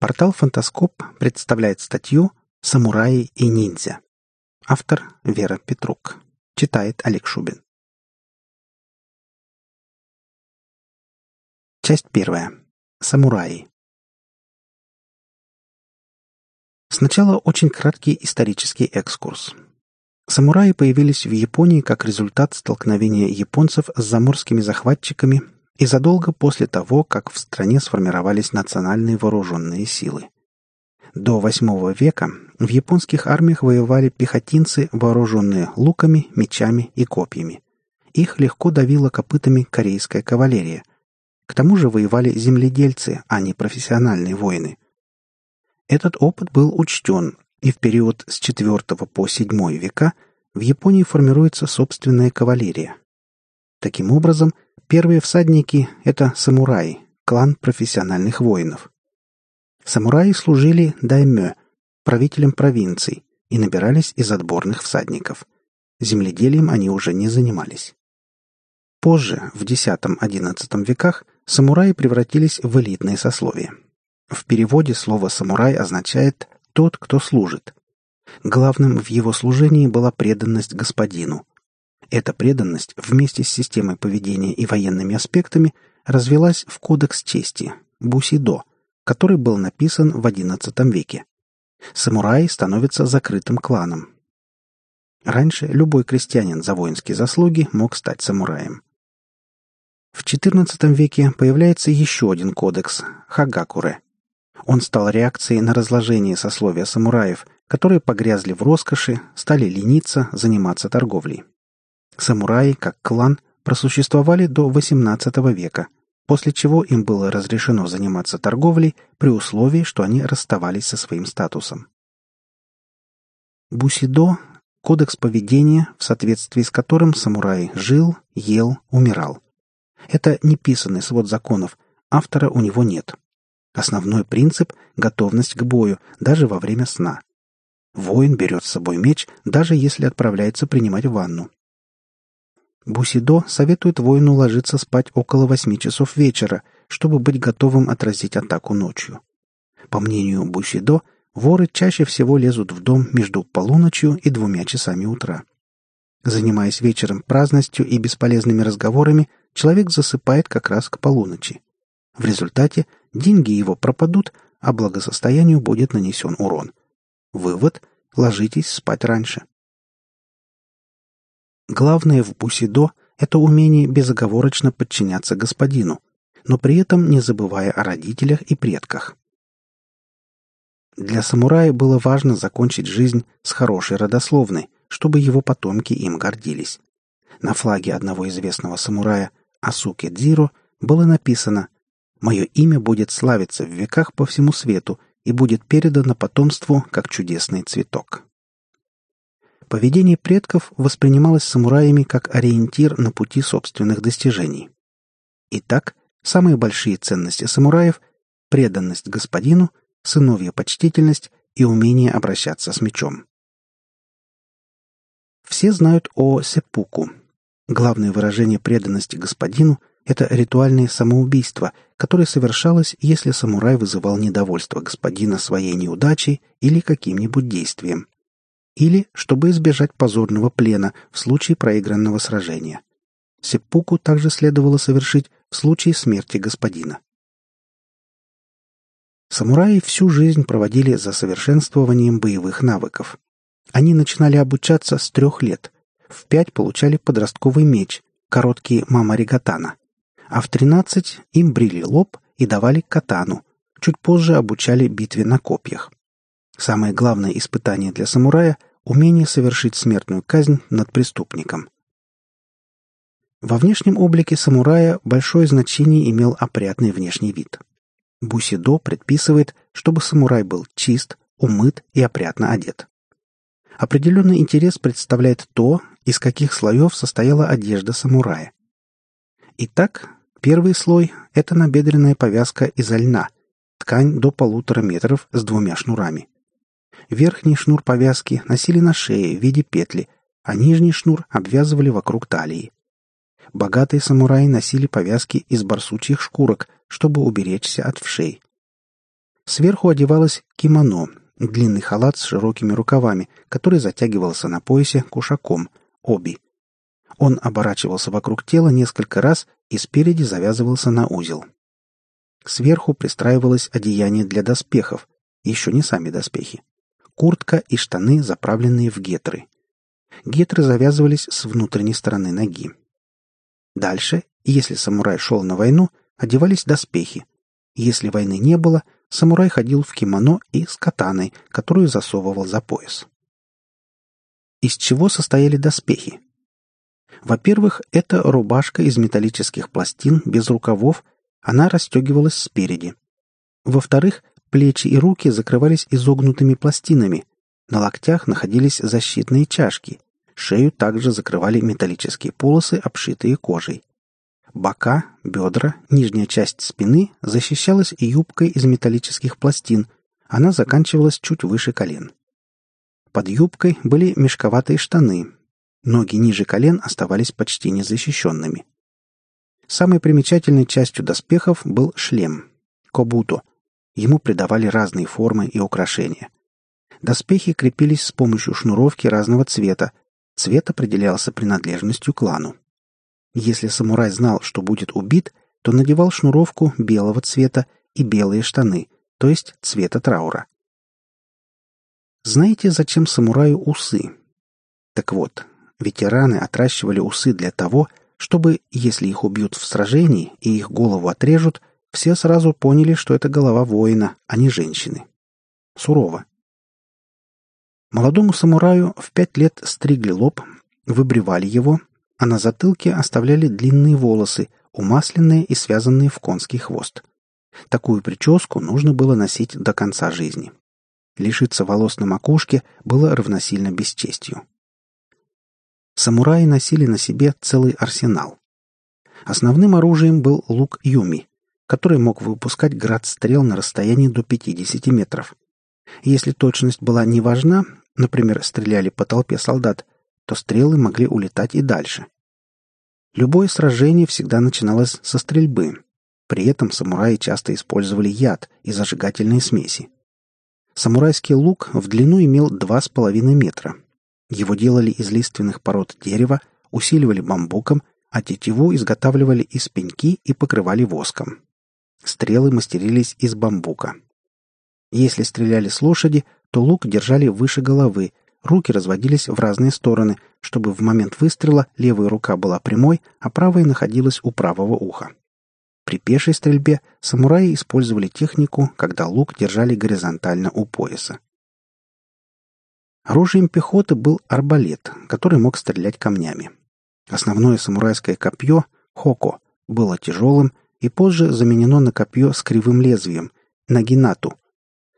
Портал «Фантаскоп» представляет статью «Самураи и ниндзя». Автор Вера Петрук. Читает Олег Шубин. Часть первая. Самураи. Сначала очень краткий исторический экскурс. Самураи появились в Японии как результат столкновения японцев с заморскими захватчиками и задолго после того, как в стране сформировались национальные вооруженные силы. До VIII века в японских армиях воевали пехотинцы, вооруженные луками, мечами и копьями. Их легко давила копытами корейская кавалерия. К тому же воевали земледельцы, а не профессиональные воины. Этот опыт был учтен, и в период с IV по VII века в Японии формируется собственная кавалерия. Таким образом, Первые всадники — это самураи, клан профессиональных воинов. Самураи служили даймё, правителям провинций, и набирались из отборных всадников. Земледелием они уже не занимались. Позже, в X-XI веках, самураи превратились в элитное сословие. В переводе слово «самурай» означает «тот, кто служит». Главным в его служении была преданность господину. Эта преданность вместе с системой поведения и военными аспектами развелась в Кодекс чести – Бусидо, который был написан в XI веке. Самураи становятся закрытым кланом. Раньше любой крестьянин за воинские заслуги мог стать самураем. В XIV веке появляется еще один кодекс – Хагакуре. Он стал реакцией на разложение сословия самураев, которые погрязли в роскоши, стали лениться, заниматься торговлей. Самураи, как клан, просуществовали до XVIII века, после чего им было разрешено заниматься торговлей при условии, что они расставались со своим статусом. Бусидо – кодекс поведения, в соответствии с которым самурай жил, ел, умирал. Это неписанный свод законов, автора у него нет. Основной принцип – готовность к бою, даже во время сна. Воин берет с собой меч, даже если отправляется принимать ванну. Бусидо советует воину ложиться спать около восьми часов вечера, чтобы быть готовым отразить атаку ночью. По мнению Бусидо, воры чаще всего лезут в дом между полуночью и двумя часами утра. Занимаясь вечером праздностью и бесполезными разговорами, человек засыпает как раз к полуночи. В результате деньги его пропадут, а благосостоянию будет нанесен урон. Вывод – ложитесь спать раньше. Главное в бусидо – это умение безоговорочно подчиняться господину, но при этом не забывая о родителях и предках. Для самурая было важно закончить жизнь с хорошей родословной, чтобы его потомки им гордились. На флаге одного известного самурая Асуки Дзиро было написано «Мое имя будет славиться в веках по всему свету и будет передано потомству как чудесный цветок». Поведение предков воспринималось самураями как ориентир на пути собственных достижений. Итак, самые большие ценности самураев – преданность господину, сыновья почтительность и умение обращаться с мечом. Все знают о сеппуку. Главное выражение преданности господину – это ритуальное самоубийство, которое совершалось, если самурай вызывал недовольство господина своей неудачей или каким-нибудь действием или чтобы избежать позорного плена в случае проигранного сражения. Сеппуку также следовало совершить в случае смерти господина. Самураи всю жизнь проводили за совершенствованием боевых навыков. Они начинали обучаться с трех лет. В пять получали подростковый меч, короткий мамаригатана. А в тринадцать им брили лоб и давали катану. Чуть позже обучали битве на копьях. Самое главное испытание для самурая умение совершить смертную казнь над преступником. Во внешнем облике самурая большое значение имел опрятный внешний вид. Бусидо предписывает, чтобы самурай был чист, умыт и опрятно одет. Определенный интерес представляет то, из каких слоев состояла одежда самурая. Итак, первый слой – это набедренная повязка из льна, ткань до полутора метров с двумя шнурами. Верхний шнур повязки носили на шее в виде петли, а нижний шнур обвязывали вокруг талии. Богатые самураи носили повязки из барсучьих шкурок, чтобы уберечься от вшей. Сверху одевалось кимоно, длинный халат с широкими рукавами, который затягивался на поясе кушаком, оби. Он оборачивался вокруг тела несколько раз и спереди завязывался на узел. Сверху пристраивалось одеяние для доспехов, еще не сами доспехи. Куртка и штаны, заправленные в гетры. Гетры завязывались с внутренней стороны ноги. Дальше, если самурай шел на войну, одевались доспехи. Если войны не было, самурай ходил в кимоно и с катаной, которую засовывал за пояс. Из чего состояли доспехи? Во-первых, это рубашка из металлических пластин без рукавов, она расстегивалась спереди. Во-вторых, плечи и руки закрывались изогнутыми пластинами. На локтях находились защитные чашки. Шею также закрывали металлические полосы, обшитые кожей. Бока, бедра, нижняя часть спины защищалась юбкой из металлических пластин. Она заканчивалась чуть выше колен. Под юбкой были мешковатые штаны. Ноги ниже колен оставались почти незащищенными. Самой примечательной частью доспехов был шлем – кобуто. Ему придавали разные формы и украшения. Доспехи крепились с помощью шнуровки разного цвета. Цвет определялся принадлежностью клану. Если самурай знал, что будет убит, то надевал шнуровку белого цвета и белые штаны, то есть цвета траура. Знаете, зачем самураю усы? Так вот, ветераны отращивали усы для того, чтобы, если их убьют в сражении и их голову отрежут, все сразу поняли, что это голова воина, а не женщины. Сурово. Молодому самураю в пять лет стригли лоб, выбривали его, а на затылке оставляли длинные волосы, умасленные и связанные в конский хвост. Такую прическу нужно было носить до конца жизни. Лишиться волос на макушке было равносильно бесчестью. Самураи носили на себе целый арсенал. Основным оружием был лук Юми, который мог выпускать град стрел на расстоянии до 50 метров. Если точность была не важна, например, стреляли по толпе солдат, то стрелы могли улетать и дальше. Любое сражение всегда начиналось со стрельбы. При этом самураи часто использовали яд и зажигательные смеси. Самурайский лук в длину имел 2,5 метра. Его делали из лиственных пород дерева, усиливали бамбуком, а тетиву изготавливали из пеньки и покрывали воском. Стрелы мастерились из бамбука. Если стреляли с лошади, то лук держали выше головы, Руки разводились в разные стороны, чтобы в момент выстрела левая рука была прямой, а правая находилась у правого уха. При пешей стрельбе самураи использовали технику, когда лук держали горизонтально у пояса. Оружием пехоты был арбалет, который мог стрелять камнями. Основное самурайское копье — хоко — было тяжелым и позже заменено на копье с кривым лезвием — нагинату,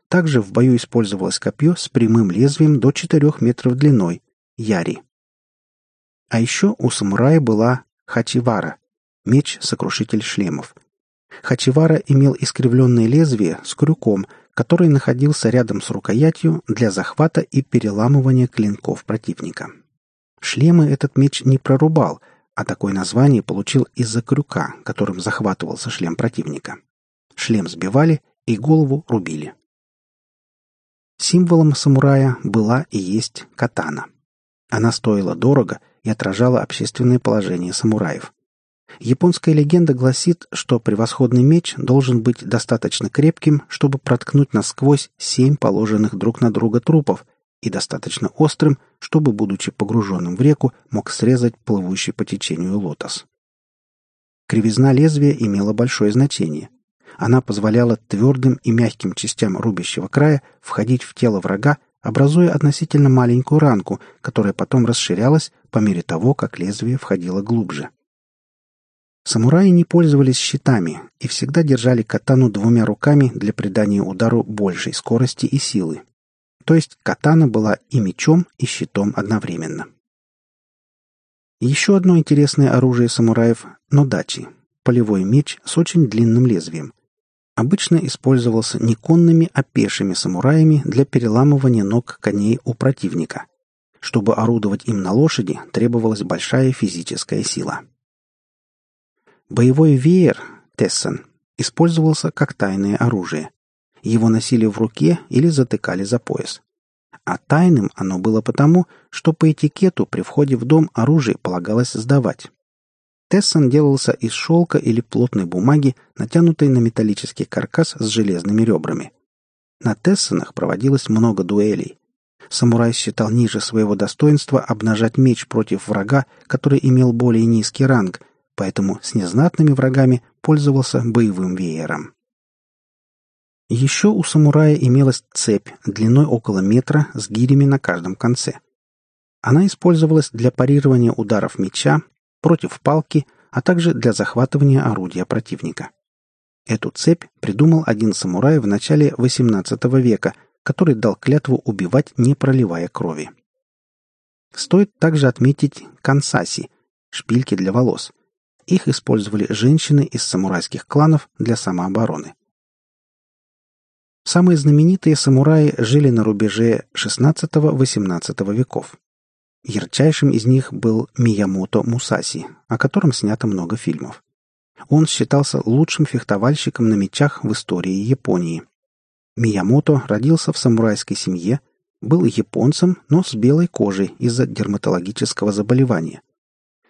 также в бою использовалось копье с прямым лезвием до 4 метров длиной – яри. А еще у самурая была хачивара – меч-сокрушитель шлемов. Хачивара имел искривленное лезвие с крюком, который находился рядом с рукоятью для захвата и переламывания клинков противника. Шлемы этот меч не прорубал, а такое название получил из-за крюка, которым захватывался шлем противника. Шлем сбивали и голову рубили. Символом самурая была и есть катана. Она стоила дорого и отражала общественное положение самураев. Японская легенда гласит, что превосходный меч должен быть достаточно крепким, чтобы проткнуть насквозь семь положенных друг на друга трупов, и достаточно острым, чтобы, будучи погруженным в реку, мог срезать плывущий по течению лотос. Кривизна лезвия имела большое значение – она позволяла твердым и мягким частям рубящего края входить в тело врага, образуя относительно маленькую ранку, которая потом расширялась по мере того, как лезвие входило глубже. Самураи не пользовались щитами и всегда держали катану двумя руками для придания удару большей скорости и силы. То есть катана была и мечом, и щитом одновременно. Еще одно интересное оружие самураев – нодачи – полевой меч с очень длинным лезвием обычно использовался не конными, а пешими самураями для переламывания ног коней у противника. Чтобы орудовать им на лошади, требовалась большая физическая сила. Боевой веер, тессен, использовался как тайное оружие. Его носили в руке или затыкали за пояс. А тайным оно было потому, что по этикету при входе в дом оружие полагалось сдавать. Тессон делался из шелка или плотной бумаги, натянутой на металлический каркас с железными ребрами. На Тессонах проводилось много дуэлей. Самурай считал ниже своего достоинства обнажать меч против врага, который имел более низкий ранг, поэтому с незнатными врагами пользовался боевым веером. Еще у самурая имелась цепь длиной около метра с гирями на каждом конце. Она использовалась для парирования ударов меча, против палки, а также для захватывания орудия противника. Эту цепь придумал один самурай в начале XVIII века, который дал клятву убивать, не проливая крови. Стоит также отметить кансаси – шпильки для волос. Их использовали женщины из самурайских кланов для самообороны. Самые знаменитые самураи жили на рубеже XVI-XVIII веков. Ярчайшим из них был Миямото Мусаси, о котором снято много фильмов. Он считался лучшим фехтовальщиком на мечах в истории Японии. Миямото родился в самурайской семье, был японцем, но с белой кожей из-за дерматологического заболевания.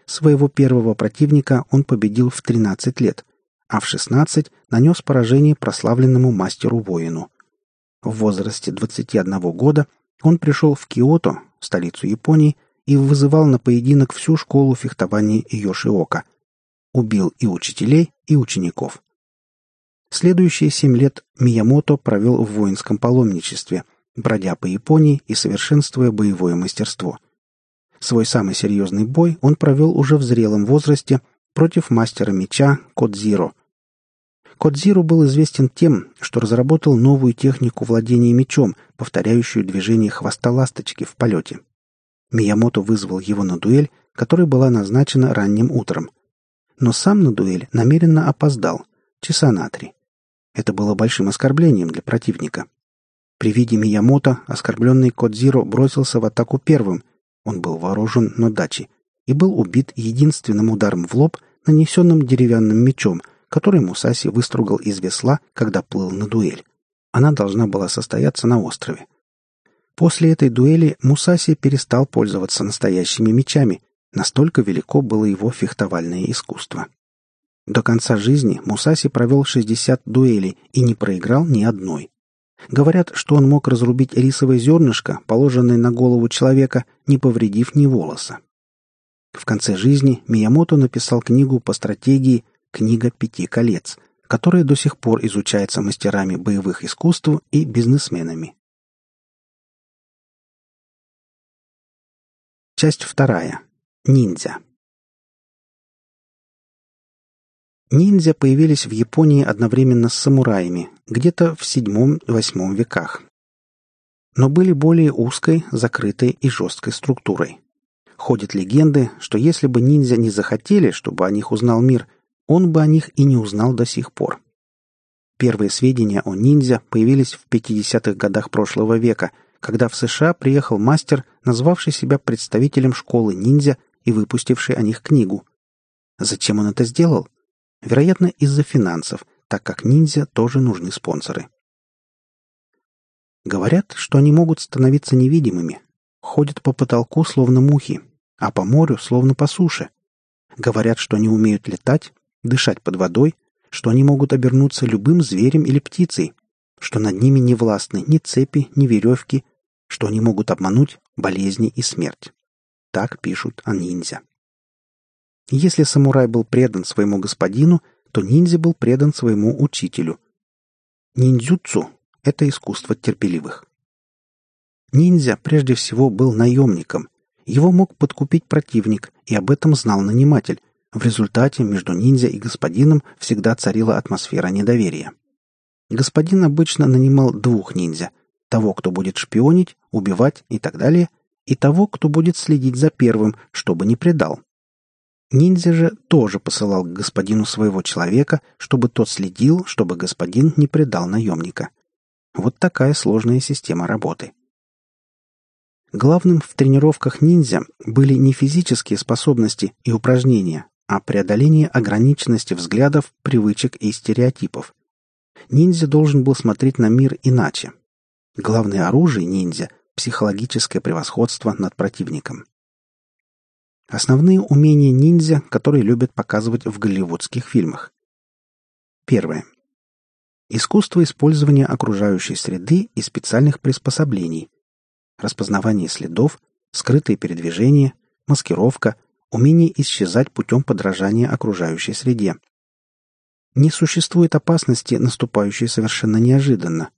Своего первого противника он победил в 13 лет, а в 16 нанес поражение прославленному мастеру-воину. В возрасте 21 года он пришел в Киото, столицу Японии, и вызывал на поединок всю школу фехтования Йошиока. Убил и учителей, и учеников. Следующие семь лет Миямото провел в воинском паломничестве, бродя по Японии и совершенствуя боевое мастерство. Свой самый серьезный бой он провел уже в зрелом возрасте против мастера меча Кодзиро, Кодзиру был известен тем, что разработал новую технику владения мечом, повторяющую движение хвоста ласточки в полете. Миямото вызвал его на дуэль, которая была назначена ранним утром. Но сам на дуэль намеренно опоздал, часа на три. Это было большим оскорблением для противника. При виде Миямото оскорбленный Кодзиро бросился в атаку первым. Он был вооружен но дачи и был убит единственным ударом в лоб, нанесенным деревянным мечом, который Мусаси выстругал из весла, когда плыл на дуэль. Она должна была состояться на острове. После этой дуэли Мусаси перестал пользоваться настоящими мечами, настолько велико было его фехтовальное искусство. До конца жизни Мусаси провел 60 дуэлей и не проиграл ни одной. Говорят, что он мог разрубить рисовое зернышко, положенное на голову человека, не повредив ни волоса. В конце жизни Миямото написал книгу по стратегии «Книга пяти колец», которая до сих пор изучается мастерами боевых искусств и бизнесменами. Часть вторая. Ниндзя. Ниндзя появились в Японии одновременно с самураями, где-то в VII-VIII веках. Но были более узкой, закрытой и жесткой структурой. Ходят легенды, что если бы ниндзя не захотели, чтобы о них узнал мир – он бы о них и не узнал до сих пор. Первые сведения о ниндзя появились в 50-х годах прошлого века, когда в США приехал мастер, назвавший себя представителем школы ниндзя и выпустивший о них книгу. Зачем он это сделал? Вероятно, из-за финансов, так как ниндзя тоже нужны спонсоры. Говорят, что они могут становиться невидимыми, ходят по потолку словно мухи, а по морю словно по суше. Говорят, что они умеют летать, дышать под водой, что они могут обернуться любым зверем или птицей, что над ними не властны ни цепи, ни веревки, что они могут обмануть болезни и смерть. Так пишут о ниндзя. Если самурай был предан своему господину, то ниндзя был предан своему учителю. Ниндзюцу — это искусство терпеливых. Ниндзя прежде всего был наемником. Его мог подкупить противник, и об этом знал наниматель, в результате между ниндзя и господином всегда царила атмосфера недоверия. Господин обычно нанимал двух ниндзя – того, кто будет шпионить, убивать и так далее, и того, кто будет следить за первым, чтобы не предал. Ниндзя же тоже посылал к господину своего человека, чтобы тот следил, чтобы господин не предал наемника. Вот такая сложная система работы. Главным в тренировках ниндзя были не физические способности и упражнения, а преодоление ограниченности взглядов, привычек и стереотипов. Ниндзя должен был смотреть на мир иначе. Главное оружие ниндзя – психологическое превосходство над противником. Основные умения ниндзя, которые любят показывать в голливудских фильмах. Первое. Искусство использования окружающей среды и специальных приспособлений. Распознавание следов, скрытые передвижения, маскировка, умение исчезать путем подражания окружающей среде. Не существует опасности, наступающей совершенно неожиданно.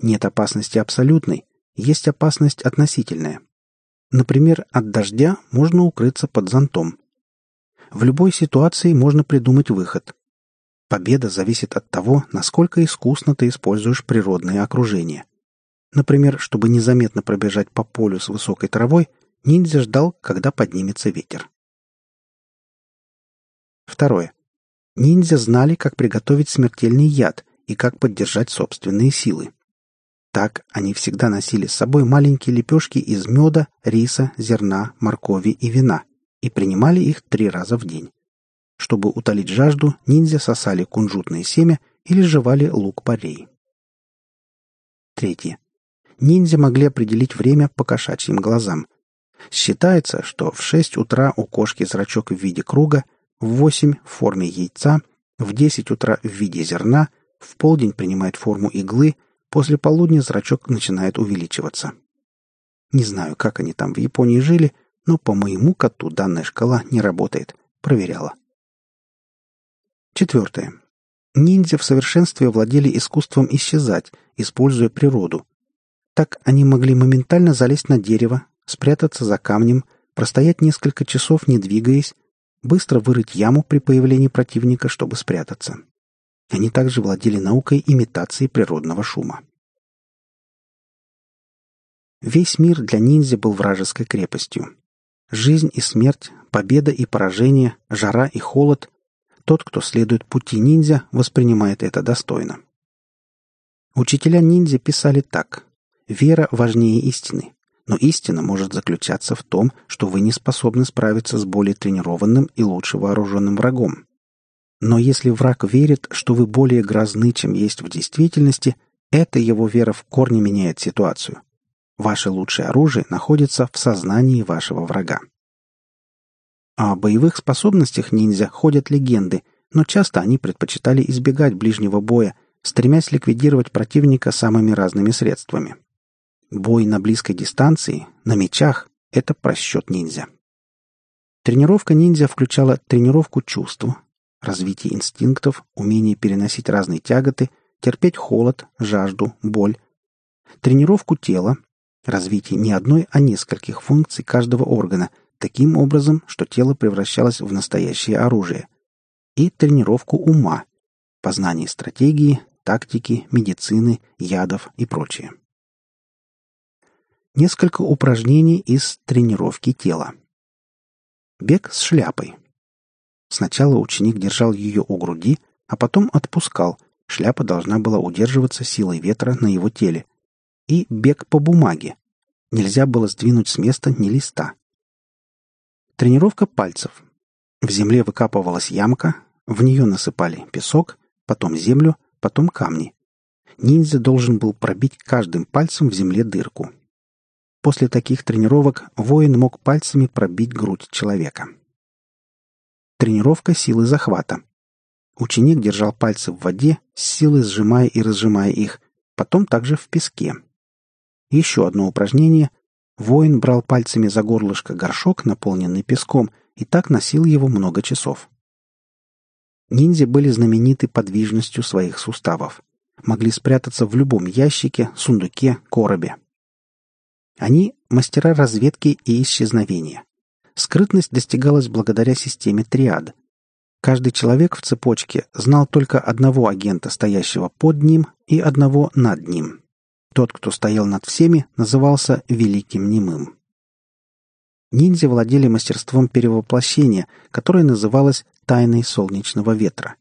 Нет опасности абсолютной, есть опасность относительная. Например, от дождя можно укрыться под зонтом. В любой ситуации можно придумать выход. Победа зависит от того, насколько искусно ты используешь природные окружения. Например, чтобы незаметно пробежать по полю с высокой травой, ниндзя ждал, когда поднимется ветер. Второе. Ниндзя знали, как приготовить смертельный яд и как поддержать собственные силы. Так они всегда носили с собой маленькие лепешки из меда, риса, зерна, моркови и вина и принимали их три раза в день. Чтобы утолить жажду, ниндзя сосали кунжутное семя или жевали лук-порей. Третье. Ниндзя могли определить время по кошачьим глазам. Считается, что в 6 утра у кошки зрачок в виде круга, в 8 в форме яйца, в 10 утра в виде зерна, в полдень принимает форму иглы – После полудня зрачок начинает увеличиваться. Не знаю, как они там в Японии жили, но по моему коту данная шкала не работает. Проверяла. Четвертое. Ниндзя в совершенстве владели искусством исчезать, используя природу. Так они могли моментально залезть на дерево, спрятаться за камнем, простоять несколько часов, не двигаясь, быстро вырыть яму при появлении противника, чтобы спрятаться. Они также владели наукой имитации природного шума. Весь мир для ниндзя был вражеской крепостью. Жизнь и смерть, победа и поражение, жара и холод — тот, кто следует пути ниндзя, воспринимает это достойно. Учителя ниндзя писали так. «Вера важнее истины, но истина может заключаться в том, что вы не способны справиться с более тренированным и лучше вооруженным врагом. Но если враг верит, что вы более грозны, чем есть в действительности, эта его вера в корне меняет ситуацию. Ваше лучшее оружие находится в сознании вашего врага. О боевых способностях ниндзя ходят легенды, но часто они предпочитали избегать ближнего боя, стремясь ликвидировать противника самыми разными средствами. Бой на близкой дистанции, на мечах – это просчет ниндзя. Тренировка ниндзя включала тренировку чувств, развитие инстинктов, умение переносить разные тяготы, терпеть холод, жажду, боль, тренировку тела, развитие не одной, а нескольких функций каждого органа, таким образом, что тело превращалось в настоящее оружие, и тренировку ума, познание стратегии, тактики, медицины, ядов и прочее. Несколько упражнений из тренировки тела. Бег с шляпой. Сначала ученик держал ее у груди, а потом отпускал. Шляпа должна была удерживаться силой ветра на его теле. И бег по бумаге. Нельзя было сдвинуть с места ни листа. Тренировка пальцев. В земле выкапывалась ямка, в нее насыпали песок, потом землю, потом камни. Ниндзя должен был пробить каждым пальцем в земле дырку. После таких тренировок воин мог пальцами пробить грудь человека. Тренировка силы захвата. Ученик держал пальцы в воде, с силой сжимая и разжимая их, потом также в песке. Еще одно упражнение. Воин брал пальцами за горлышко горшок, наполненный песком, и так носил его много часов. Ниндзя были знамениты подвижностью своих суставов. Могли спрятаться в любом ящике, сундуке, коробе. Они – мастера разведки и исчезновения. Скрытность достигалась благодаря системе триад. Каждый человек в цепочке знал только одного агента, стоящего под ним, и одного над ним. Тот, кто стоял над всеми, назывался Великим Немым. Ниндзя владели мастерством перевоплощения, которое называлось «тайной солнечного ветра».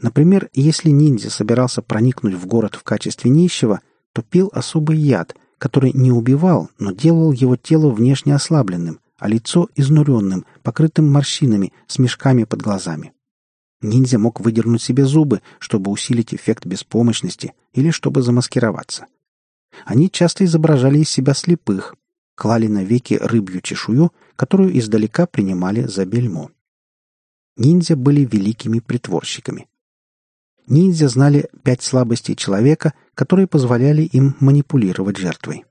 Например, если ниндзя собирался проникнуть в город в качестве нищего, то пил особый яд, который не убивал, но делал его тело внешне ослабленным, а лицо изнуренным, покрытым морщинами, с мешками под глазами. Ниндзя мог выдернуть себе зубы, чтобы усилить эффект беспомощности или чтобы замаскироваться. Они часто изображали из себя слепых, клали на веки рыбью чешую, которую издалека принимали за бельмо. Ниндзя были великими притворщиками. Ниндзя знали пять слабостей человека, которые позволяли им манипулировать жертвой.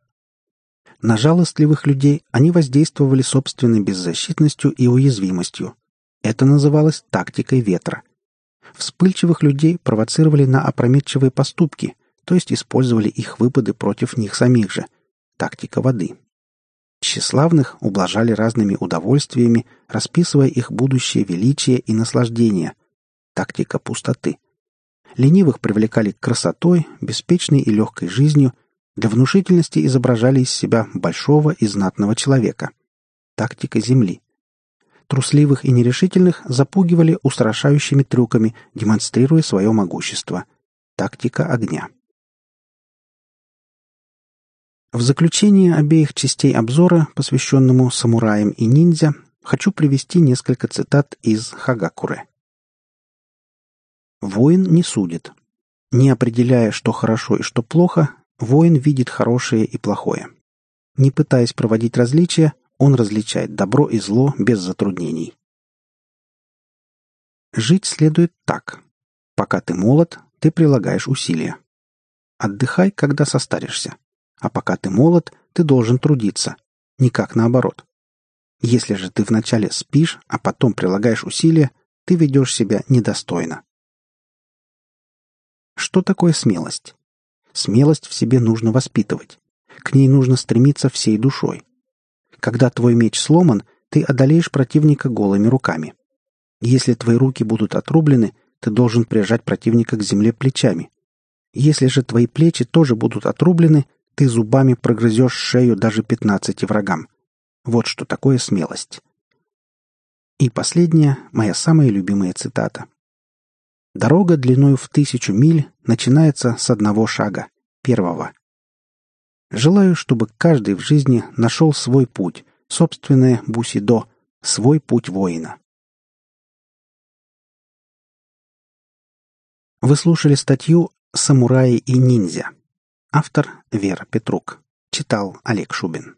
На жалостливых людей они воздействовали собственной беззащитностью и уязвимостью. Это называлось тактикой ветра. Вспыльчивых людей провоцировали на опрометчивые поступки, то есть использовали их выпады против них самих же. Тактика воды. Тщеславных ублажали разными удовольствиями, расписывая их будущее величие и наслаждение. Тактика пустоты. Ленивых привлекали красотой, беспечной и легкой жизнью, для внушительности изображали из себя большого и знатного человека. Тактика земли. Трусливых и нерешительных запугивали устрашающими трюками, демонстрируя свое могущество. Тактика огня. В заключение обеих частей обзора, посвященному самураям и ниндзя, хочу привести несколько цитат из Хагакуры. Воин не судит. Не определяя, что хорошо и что плохо, воин видит хорошее и плохое. Не пытаясь проводить различия, он различает добро и зло без затруднений. Жить следует так. Пока ты молод, ты прилагаешь усилия. Отдыхай, когда состаришься. А пока ты молод, ты должен трудиться. Никак наоборот. Если же ты вначале спишь, а потом прилагаешь усилия, ты ведешь себя недостойно. Что такое смелость? Смелость в себе нужно воспитывать. К ней нужно стремиться всей душой. Когда твой меч сломан, ты одолеешь противника голыми руками. Если твои руки будут отрублены, ты должен прижать противника к земле плечами. Если же твои плечи тоже будут отрублены, ты зубами прогрызешь шею даже пятнадцати врагам. Вот что такое смелость. И последняя, моя самая любимая цитата. Дорога длиною в тысячу миль начинается с одного шага, первого. Желаю, чтобы каждый в жизни нашел свой путь, собственное бусидо, свой путь воина. Вы слушали статью «Самураи и ниндзя». Автор Вера Петрук. Читал Олег Шубин.